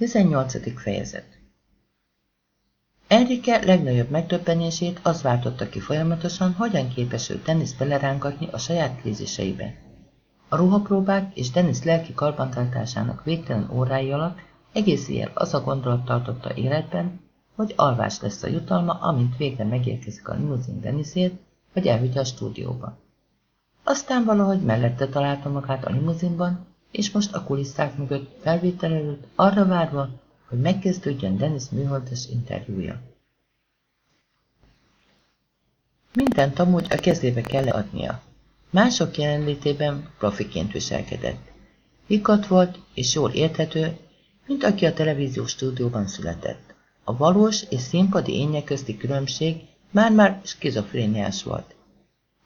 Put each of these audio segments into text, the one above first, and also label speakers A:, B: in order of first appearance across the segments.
A: 18. fejezet Enrique legnagyobb megdöbbenését az váltotta ki folyamatosan, hogyan képes ő Dennis belerángatni a saját kríziseibe. A ruhapróbák és Dennis lelki karbantartásának végtelen órái alatt egész éjjel az a gondolat tartotta életben, hogy alvás lesz a jutalma, amint végre megérkezik a limuzin Dennisért, vagy elvigye a stúdióba. Aztán valahogy mellette találta magát a limuzinban, és most a kulisszák mögött felvétel előtt arra várva, hogy megkezdődjön Dennis műholdas interjúja. Mindent amúgy a kezébe kell adnia. Mások jelenlétében profiként viselkedett. Higgadt volt és jól érthető, mint aki a televíziós stúdióban született. A valós és színpadi énje közti különbség már-már skizofréniás volt.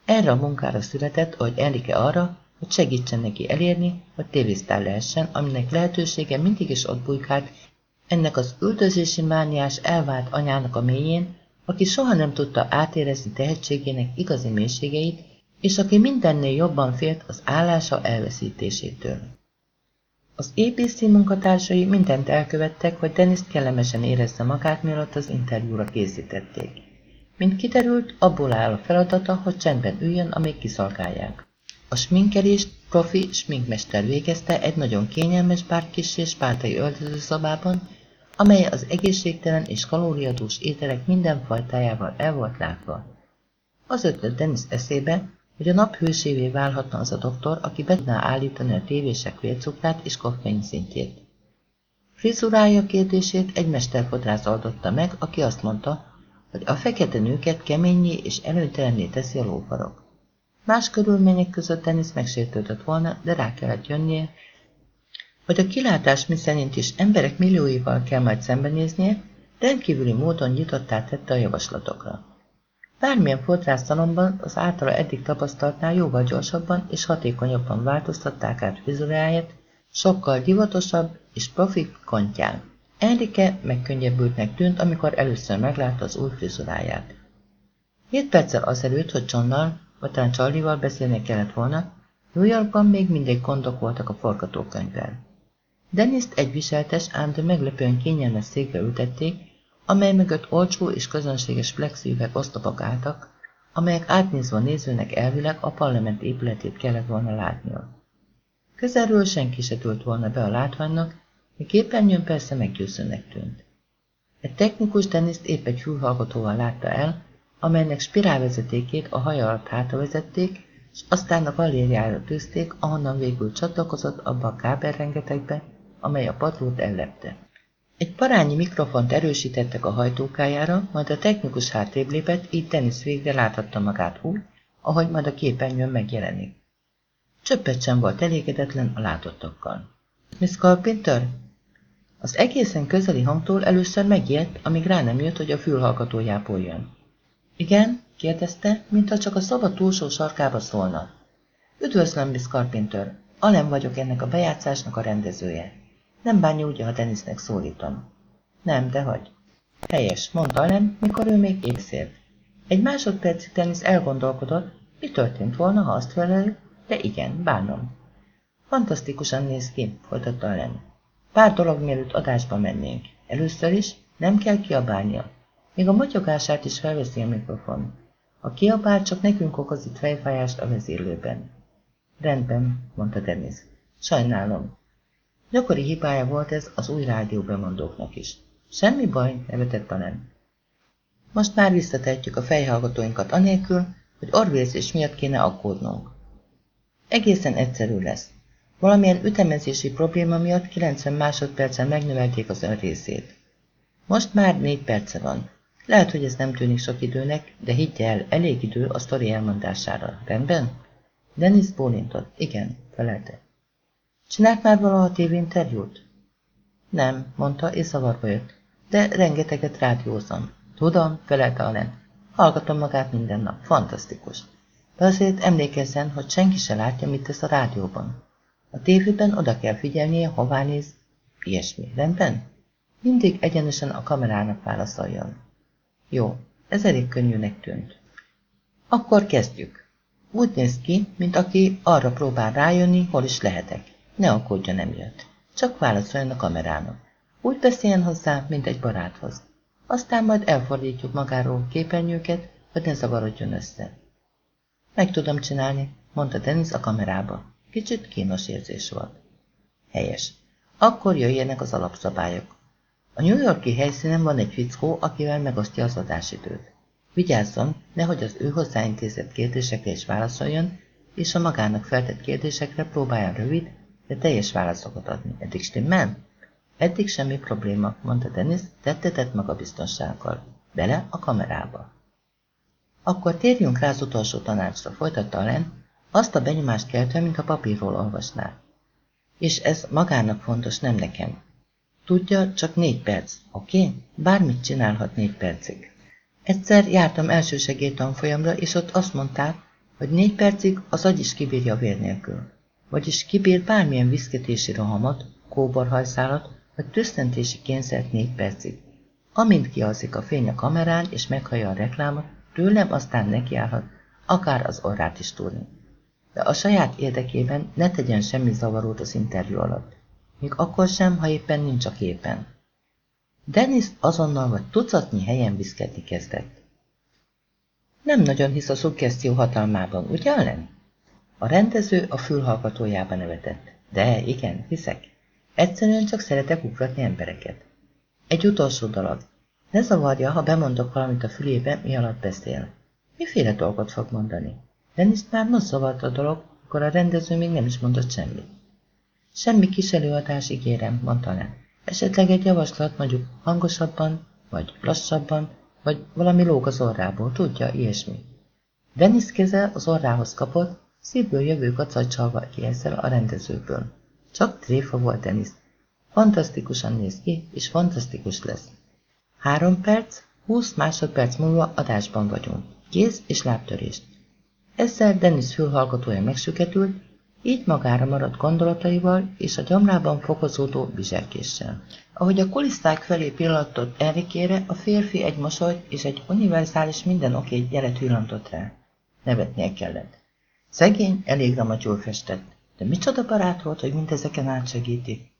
A: Erre a munkára született, hogy Enrique arra, hogy segítsen neki elérni, hogy tévésztár lehessen, aminek lehetősége mindig is ott bujkált, ennek az üldözési mániás elvált anyának a mélyén, aki soha nem tudta átérezni tehetségének igazi mélységeit, és aki mindennél jobban félt az állása elveszítésétől. Az ABC munkatársai mindent elkövettek, hogy Dennis kellemesen érezze magát, mielőtt az interjúra készítették. Mint kiderült, abból áll a feladata, hogy csendben üljön, amíg kiszolgálják. A sminkelést profi sminkmester végezte egy nagyon kényelmes, bár kis és pártai öltözőszobában, amely az egészségtelen és kalóriadús ételek minden fajtájával el volt látva. Az ötlet Dennis eszébe, hogy a nap hősévé válhatna az a doktor, aki be tudná állítani a tévések vércukrát és koffein szintjét. Frizurája kérdését egy mesterfodrász oldotta meg, aki azt mondta, hogy a fekete nőket keményé és előtelenné teszi a lófarok. Más körülmények között Dennis megsértődött volna, de rá kellett jönnie, hogy a kilátás miszerint is emberek millióival kell majd szembenéznie, rendkívüli módon nyitottá tette a javaslatokra. Bármilyen fodrásztalomban az általa eddig tapasztaltnál jóval gyorsabban és hatékonyabban változtatták át frizuráját, sokkal divatosabb és profi kontján. Enrique megkönnyebbültnek tűnt, amikor először meglátta az új frizuráját. Hét perccel azelőtt, hogy Johnnal, talán Charlie-val beszélni kellett volna, New Yorkban még mindig gondok voltak a forgatókönyvvel. Denniszt egy viseltes, ám de meglepően kényelmes székre ültették, amely mögött olcsó és közönséges flexívek osztopok álltak, amelyek átnézve a nézőnek elvileg a parlament épületét kellett volna látnia. Közelről senki se tült volna be a látványnak, de képernyőn persze meggyőzőnek tűnt. Egy technikus Denniszt épp egy fülhallgatóval látta el, amelynek spirálvezetékét a haja alatt hátravezették, és aztán a galériára tűzték, ahonnan végül csatlakozott abba a kábelrengetegbe, amely a padlót ellepte. Egy parányi mikrofont erősítettek a hajtókájára, majd a technikus hátrébb lépett, így Dennis végre láthatta magát úgy, ahogy majd a képernyőn megjelenik. Csöppet sem volt elégedetlen a látottakkal. Miss Carpenter? Az egészen közeli hangtól először megijedt, amíg rá nem jött, hogy a fülhallgatójából jön. Igen? kérdezte, mintha csak a szoba túlsó sarkába szólna. Üdvözlöm, Miss Carpenter. Alem vagyok ennek a bejátszásnak a rendezője. Nem bánja úgy, ha Denisnek szólítom. Nem, de hagy. Helyes, mondta Alem, mikor ő még égszélt. Egy másodpercig Denis elgondolkodott, mi történt volna, ha azt felel, de igen, bánom. Fantasztikusan néz ki, folytatta Alem. Pár dolog mielőtt adásba mennénk. Először is nem kell kiabálnia. Még a motyogását is felveszi a mikrofon. A kiabál csak nekünk okoz fejfájást a vezérlőben. Rendben, mondta Dennis. Sajnálom. Gyakori hibája volt ez az új rádióbemondóknak is. Semmi baj, nevetett a nem. Most már visszatehetjük a fejhallgatóinkat anélkül, hogy orvérzés miatt kéne aggódnunk. Egészen egyszerű lesz. Valamilyen ütemezési probléma miatt 90 másodpercen megnövelték az ön részét. Most már 4 perce van. Lehet, hogy ez nem tűnik sok időnek, de higgye el, elég idő a sztori elmondására. Rendben? Dennis bólintott. Igen, felelte. Csinált már valaha tévéinterjút? Nem, mondta, és zavarba jött. De rengeteget rádiózom. Tudom, felelte Allen. Hallgatom magát minden nap. Fantasztikus. De azért emlékezzen, hogy senki se látja, mit tesz a rádióban. A tévében oda kell figyelnie, hová néz. Ilyesmi. Rendben? Mindig egyenesen a kamerának válaszoljon. Jó, ez elég könnyűnek tűnt. Akkor kezdjük. Úgy néz ki, mint aki arra próbál rájönni, hol is lehetek. Ne aggódja, nem jött. Csak válaszoljon a kamerának. Úgy beszéljen hozzá, mint egy baráthoz. Aztán majd elfordítjuk magáról képernyőket, hogy ne zavarodjon össze. Meg tudom csinálni, mondta Dennis a kamerába. Kicsit kínos érzés volt. Helyes. Akkor jöjjenek az alapszabályok. A New Yorki helyszínen van egy fickó, akivel megosztja az adásidőt. Vigyázzon, nehogy az ő hozzáintézett kérdésekre is válaszoljon, és a magának feltett kérdésekre próbáljon rövid, de teljes válaszokat adni. Eddig stimmel? Eddig semmi probléma, mondta Dennis, tettetett maga biztonsággal. Bele a kamerába. Akkor térjünk rá az utolsó tanácsra, folytatta Len, azt a benyomást keltve, mint a papírról olvasná. És ez magának fontos, nem nekem. Tudja, csak négy perc, oké? Okay? Bármit csinálhat négy percig. Egyszer jártam első tanfolyamra, és ott azt mondták, hogy négy percig az agy is kibírja vér nélkül. Vagyis kibír bármilyen viszketési rohamot, kóborhajszálat, vagy tüsztentési kényszert négy percig. Amint kialszik a fény a kamerán, és meghallja a reklámot, tőlem aztán nekiállhat, akár az orrát is tudni. De a saját érdekében ne tegyen semmi zavarót az interjú alatt. Még akkor sem, ha éppen nincs a képen. Dennis azonnal vagy tucatnyi helyen viszketni kezdett. Nem nagyon hisz a szuggesztió hatalmában, ugye, Allen? A rendező a fülhallgatójába nevetett. De igen, hiszek. Egyszerűen csak szeretek ugratni embereket. Egy utolsó dolog. Ne zavarja, ha bemondok valamit a fülébe, mi alatt beszél. Miféle dolgot fog mondani? Dennis már most zavart a dolog, akkor a rendező még nem is mondott semmit. Semmi kis előadás ígérem, mondta le. Esetleg egy javaslat mondjuk hangosabban, vagy lassabban, vagy valami lóg az orrából, tudja, ilyesmi. Dennis keze az orrához kapott, szívből jövő kacajcsalva ki ezzel a rendezőből. Csak tréfa volt Dennis. Fantasztikusan néz ki, és fantasztikus lesz. Három perc, húsz másodperc múlva adásban vagyunk. Kéz és lábtörést. Ezzel Dennis fülhallgatója megsüketült, így magára maradt gondolataival és a gyomrában fokozódó viselkéssel. Ahogy a kuliszták felé pillantott Erikére, a férfi egy mosolyt és egy univerzális minden oké jelet villantott rá. Nevetnie kellett. Szegény elég ramatyul festett, de micsoda barát volt, hogy mindezeken átsegítik.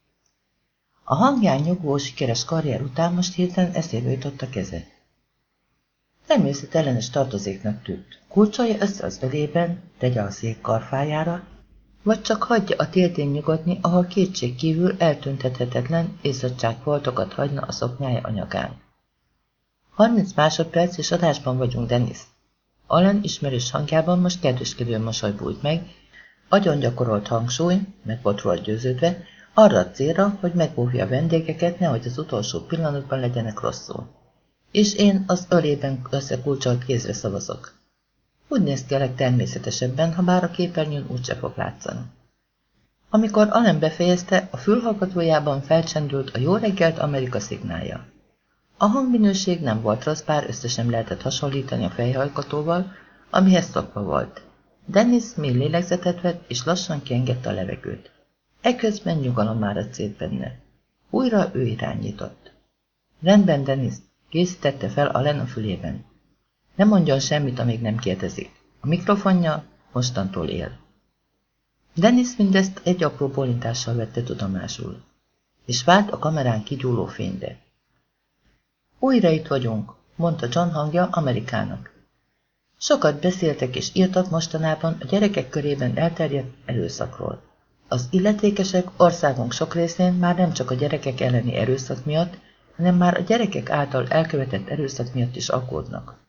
A: A hangján nyugvó, sikeres karrier után most hirtelen eszébe jutott a keze. Természetellenes tartozéknak tűnt. Kulcsolja össze az ölében, tegye a szék karfájára, vagy csak hagyja a téltén nyugodni, ahol kétség kívül eltüntethetetlen voltokat hagyna a szoknyája anyagán. 30 másodperc és adásban vagyunk, Dennis. Allen ismerős hangjában most kedveskedő mosoly bújt meg, agyon gyakorolt hangsúly, meg volt róla győződve, arra a célra, hogy megóvja a vendégeket, nehogy az utolsó pillanatban legyenek rosszul. És én az ölében összekulcsolt kézre szavazok. Úgy néz ki a legtermészetesebben, ha bár a képernyőn úgyse fog látszani. Amikor Allen befejezte, a fülhallgatójában felcsendült a jó reggelt Amerika szignálja. A hangminőség nem volt rossz, bár össze sem lehetett hasonlítani a fejhallgatóval, amihez szokva volt. Dennis mély lélegzetet vett, és lassan kiengedte a levegőt. Eközben nyugalom már szét benne. Újra ő irányított. Rendben, Dennis, készítette fel Allen a fülében. Nem mondjon semmit, amíg nem kérdezik. A mikrofonja mostantól él. Dennis mindezt egy apró bólintással vette tudomásul, és vált a kamerán kigyúló fényre. Újra itt vagyunk, mondta John hangja Amerikának. Sokat beszéltek és írtak mostanában a gyerekek körében elterjedt erőszakról. Az illetékesek országunk sok részén már nem csak a gyerekek elleni erőszak miatt, hanem már a gyerekek által elkövetett erőszak miatt is aggódnak.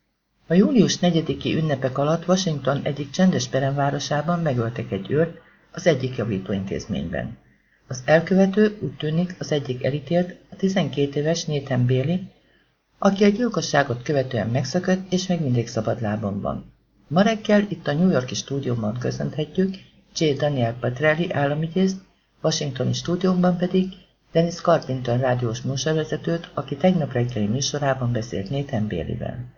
A: A július 4-i ünnepek alatt Washington egyik csendes peremvárosában megöltek egy őrt az egyik javítóintézményben. Az elkövető úgy tűnik az egyik elítélt, a 12 éves Nathan Bailey, aki a gyilkosságot követően megszökött és még mindig szabadlábon van. Ma reggel itt a New Yorki stúdióban köszönhetjük J. Daniel Petrelli államügyészt, Washingtoni stúdióban pedig Dennis Carpenter rádiós műsorvezetőt, aki tegnap reggeli műsorában beszélt Nathan Bailey-vel.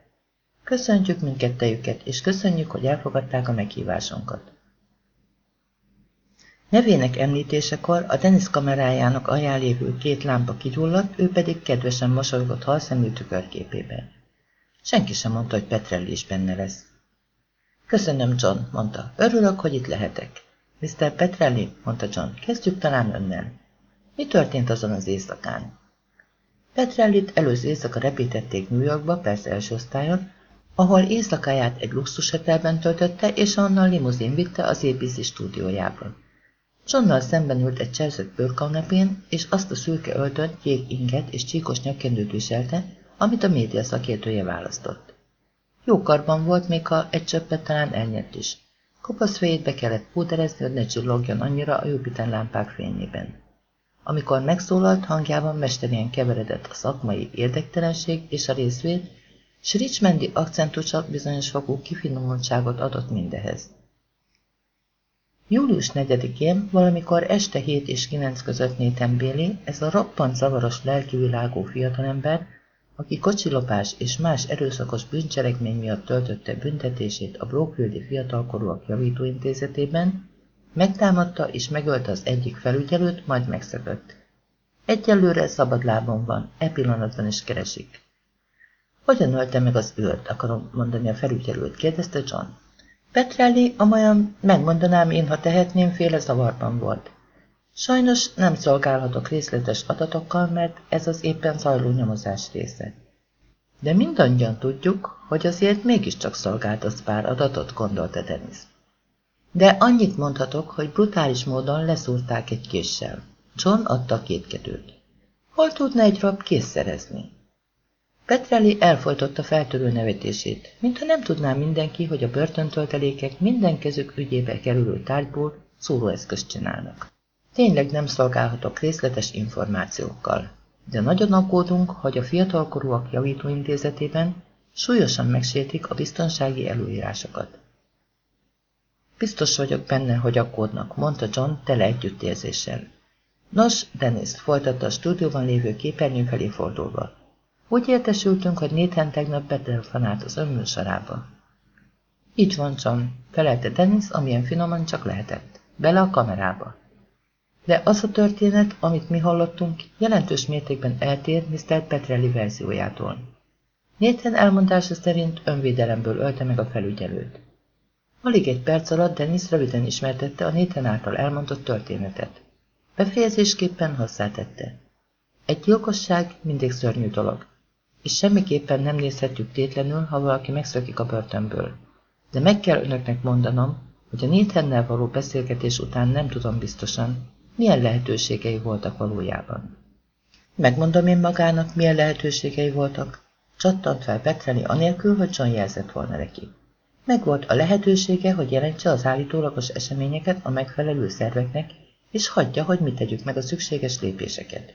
A: Köszöntjük mindkettejüket, és köszönjük, hogy elfogadták a meghívásunkat. Nevének említésekor a Dennis kamerájának alján lévő két lámpa kigyulladt, ő pedig kedvesen mosolygott halszemű tükörképében. Senki sem mondta, hogy Petrelli is benne lesz. Köszönöm, John, mondta. Örülök, hogy itt lehetek. Mr. Petrelli, mondta John, kezdjük talán önnel. Mi történt azon az éjszakán? Petrellit előző éjszaka repítették New Yorkba, persze első osztályon, ahol éjszakáját egy luxushotelben töltötte, és onnan limuzin vitte az ABC stúdiójába. Johnnal szemben ült egy cserzett bőrkanapén, és azt a szürke öltönt, kék inget és csíkos nyakkendőt viselte, amit a média szakértője választott. Jó karban volt, még ha egy csöppet talán elnyert is. Kopasz fejét be kellett púderezni, hogy ne csillogjon annyira a Jupiter lámpák fényében. Amikor megszólalt, hangjában mesterien keveredett a szakmai érdektelenség és a részvét, s Richmondi akcentusa bizonyos fokú kifinomultságot adott mindehez. Július 4-én, valamikor este 7 és 9 között Nathan Bailey, ez a roppant zavaros lelkivilágú fiatalember, aki kocsilopás és más erőszakos bűncselekmény miatt töltötte büntetését a Brookfieldi Fiatalkorúak Javítóintézetében, megtámadta és megölte az egyik felügyelőt, majd megszökött. Egyelőre szabadlábon van, e pillanatban is keresik. Hogyan ölte meg az őrt, akarom mondani a felügyelőt, kérdezte John. Petrelli, amolyan megmondanám én, ha tehetném, féle zavarban volt. Sajnos nem szolgálhatok részletes adatokkal, mert ez az éppen zajló nyomozás része. De mindannyian tudjuk, hogy azért mégiscsak szolgáltatsz pár adatot, gondolta Dennis. De annyit mondhatok, hogy brutális módon leszúrták egy késsel. John adta két kedőt. Hol tudna egy rab kész szerezni? Petrelli elfolytotta feltörő nevetését, mintha nem tudná mindenki, hogy a börtöntöltelékek minden kezük ügyébe kerülő tárgyból szóróeszközt csinálnak. Tényleg nem szolgálhatok részletes információkkal, de nagyon aggódunk, hogy a fiatalkorúak javítóintézetében súlyosan megsértik a biztonsági előírásokat. Biztos vagyok benne, hogy aggódnak, mondta John tele együttérzéssel. Nos, Dennis folytatta a stúdióban lévő képernyő felé fordulva. Úgy értesültünk, hogy Nathan tegnap betelefonált az önműsorába. Így van, John, felelte Dennis, amilyen finoman csak lehetett. Bele a kamerába. De az a történet, amit mi hallottunk, jelentős mértékben eltér Mr. Petrelli verziójától. Nathan elmondása szerint önvédelemből ölte meg a felügyelőt. Alig egy perc alatt Dennis röviden ismertette a Nathan által elmondott történetet. Befejezésképpen hozzátette. Egy gyilkosság mindig szörnyű dolog, és semmiképpen nem nézhetjük tétlenül, ha valaki megszökik a börtönből. De meg kell önöknek mondanom, hogy a Nathannel való beszélgetés után nem tudom biztosan, milyen lehetőségei voltak valójában. Megmondom én magának, milyen lehetőségei voltak, csattant fel Petreli anélkül, hogy John jelzett volna neki. Megvolt a lehetősége, hogy jelentse az állítólagos eseményeket a megfelelő szerveknek, és hagyja, hogy mi tegyük meg a szükséges lépéseket.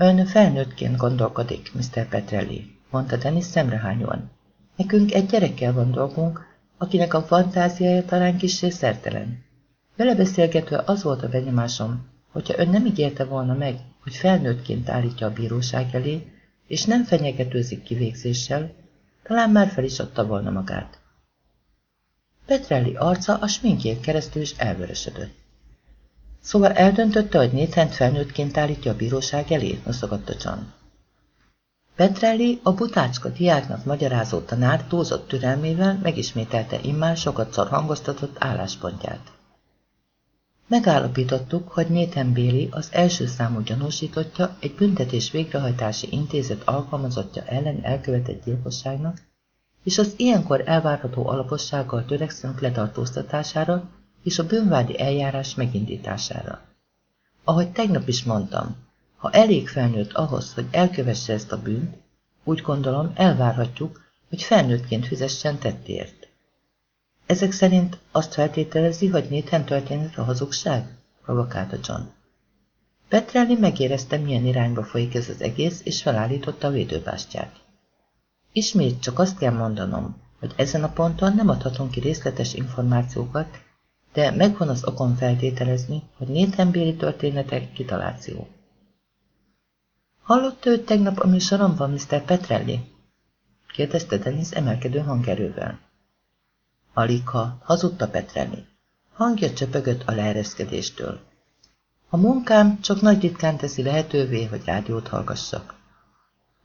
A: Ön felnőttként gondolkodik, Mr. Petrelli, mondta Dennis szemrehányóan. Nekünk egy gyerekkel van dolgunk, akinek a fantáziája talán kissé szertelen. Vele beszélgetve az volt a benyomásom, hogyha ön nem ígérte volna meg, hogy felnőttként állítja a bíróság elé, és nem fenyegetőzik kivégzéssel, talán már fel is adta volna magát. Petrelli arca a sminkjén keresztül is elvörösödött. Szóval eldöntötte, hogy Nathan felnőttként állítja a bíróság elé, noszogatta John. Petrelli, a butácska diáknak magyarázó tanár túlzott türelmével megismételte immár sokat szor hangoztatott álláspontját. Megállapítottuk, hogy Nathan Bailey az első számú gyanúsítottja egy büntetés végrehajtási intézet alkalmazottja ellen elkövetett gyilkosságnak, és az ilyenkor elvárható alapossággal törekszünk letartóztatására és a bűnvádi eljárás megindítására. Ahogy tegnap is mondtam, ha elég felnőtt ahhoz, hogy elkövesse ezt a bűnt, úgy gondolom elvárhatjuk, hogy felnőttként fizessen tettért. Ezek szerint azt feltételezi, hogy Nathan történet a hazugság? provokálta John. Petrelli megérezte, milyen irányba folyik ez az egész, és felállította a védőbástyát. Ismét csak azt kell mondanom, hogy ezen a ponton nem adhatunk ki részletes információkat, de megvan az okon feltételezni, hogy Nathan Béli történetek kitaláció. Hallott őt tegnap a műsoromban, Mr. Petrelli? kérdezte Dennis emelkedő hangerővel. Alika hazudta Petrelli. Hangja csöpögött a leereszkedéstől. A munkám csak nagy ritkán teszi lehetővé, hogy rádiót hallgassak.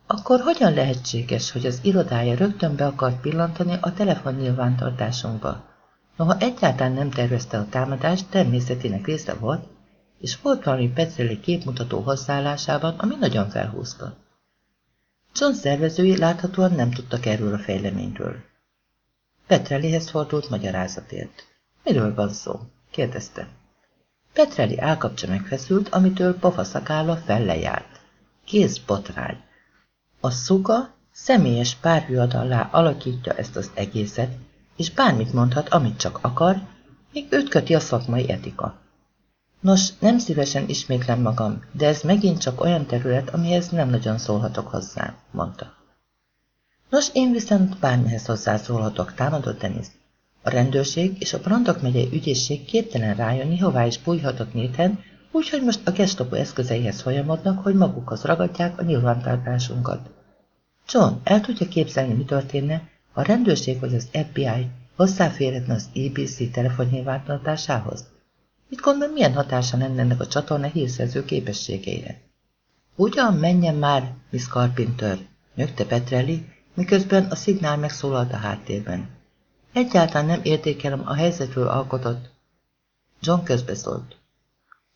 A: Akkor hogyan lehetséges, hogy az irodája rögtön be akart pillantani a telefon nyilvántartásunkba? Noha egyáltalán nem tervezte a támadást, természetének része volt, és volt valami Petrelli képmutató hozzáállásában, ami nagyon felhúzta. John szervezői láthatóan nem tudtak erről a fejleményről. Petrellihez fordult magyarázatért. Miről van szó? kérdezte. Petrelli állkapcsa megfeszült, amitől pofaszakálla felle járt. Kész botrány. A szuka személyes párviadallá alakítja ezt az egészet, és bármit mondhat, amit csak akar, még őt köti a szakmai etika. Nos, nem szívesen ismétlem magam, de ez megint csak olyan terület, amihez nem nagyon szólhatok hozzá, mondta. Nos, én viszont bármihez hozzászólhatok, támadott Denis. A rendőrség és a Brandok megyei ügyészség képtelen rájönni, hová is bújhatott Néthen, úgyhogy most a gestapo eszközeihez folyamodnak, hogy magukhoz ragadják a nyilvántartásunkat. John, el tudja képzelni, mi történne, a rendőrség vagy az FBI hozzáférhetne az ABC telefonnyilvántartásához? Mit gondol, milyen hatása lenne ennek a csatorna hírszerző képességeire? Ugyan menjen már, Miss Carpenter, nyögte Petrelli, miközben a szignál megszólalt a háttérben. Egyáltalán nem értékelem a helyzetről alkotott. John közbeszólt.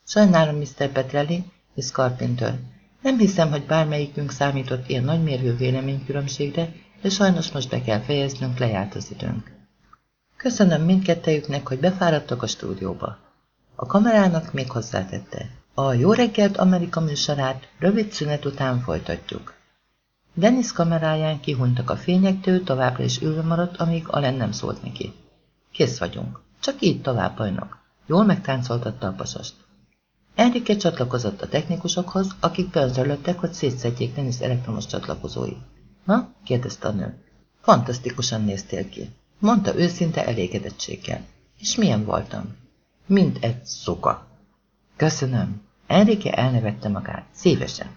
A: Sajnálom, Mr. Petrelli, Miss Carpenter. Nem hiszem, hogy bármelyikünk számított ilyen nagymérvű véleménykülönbségre, de sajnos most be kell fejeznünk, lejárt az időnk. Köszönöm mindkettejüknek, hogy befáradtak a stúdióba. A kamerának még hozzátette. A Jó reggelt Amerika műsorát rövid szünet után folytatjuk. Dennis kameráján kihuntak a fényektől, továbbra is ülve maradt, amíg Alen nem szólt neki. Kész vagyunk. Csak így tovább, bajnok. Jól megtáncoltatta a pasast. Enrique csatlakozott a technikusokhoz, akik beazörlöttek, hogy szétszedjék Dennis elektromos csatlakozói. Na? kérdezte a nő. Fantasztikusan néztél ki. Mondta őszinte elégedettséggel. És milyen voltam? Mint egy szuka. Köszönöm. Enrique elnevette magát. Szívesen.